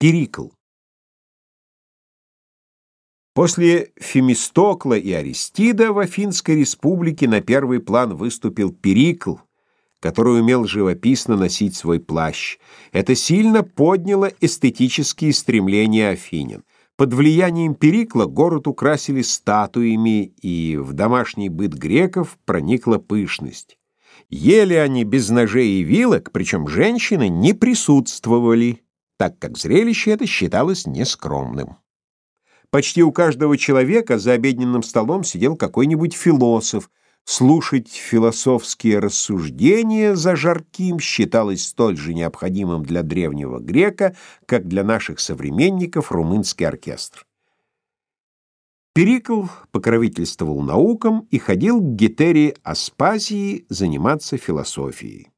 Перикл. После Фемистокла и Аристида в Афинской республике на первый план выступил Перикл, который умел живописно носить свой плащ. Это сильно подняло эстетические стремления афинян. Под влиянием Перикла город украсили статуями, и в домашний быт греков проникла пышность. Ели они без ножей и вилок, причем женщины не присутствовали так как зрелище это считалось нескромным. Почти у каждого человека за обеденным столом сидел какой-нибудь философ. Слушать философские рассуждения за жарким считалось столь же необходимым для древнего грека, как для наших современников румынский оркестр. Перикл покровительствовал наукам и ходил к Гетерии Аспазии заниматься философией.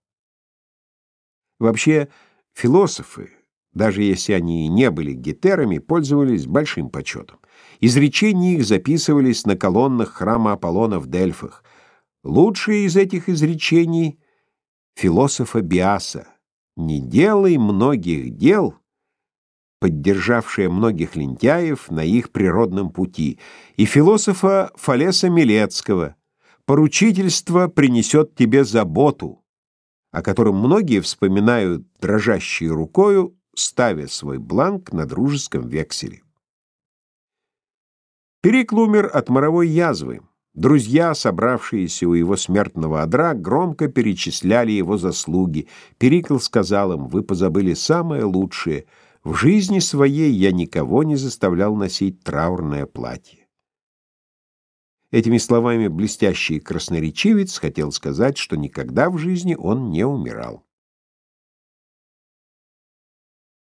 Вообще, философы даже если они и не были гетерами, пользовались большим почетом. Изречения их записывались на колоннах храма Аполлона в Дельфах. Лучшее из этих изречений — философа Биаса «Не делай многих дел», поддержавшая многих лентяев на их природном пути, и философа Фалеса Милецкого «Поручительство принесет тебе заботу», о котором многие вспоминают дрожащей рукою ставя свой бланк на дружеском векселе. Перикл умер от моровой язвы. Друзья, собравшиеся у его смертного одра, громко перечисляли его заслуги. Перикл сказал им, «Вы позабыли самое лучшее. В жизни своей я никого не заставлял носить траурное платье». Этими словами блестящий красноречивец хотел сказать, что никогда в жизни он не умирал.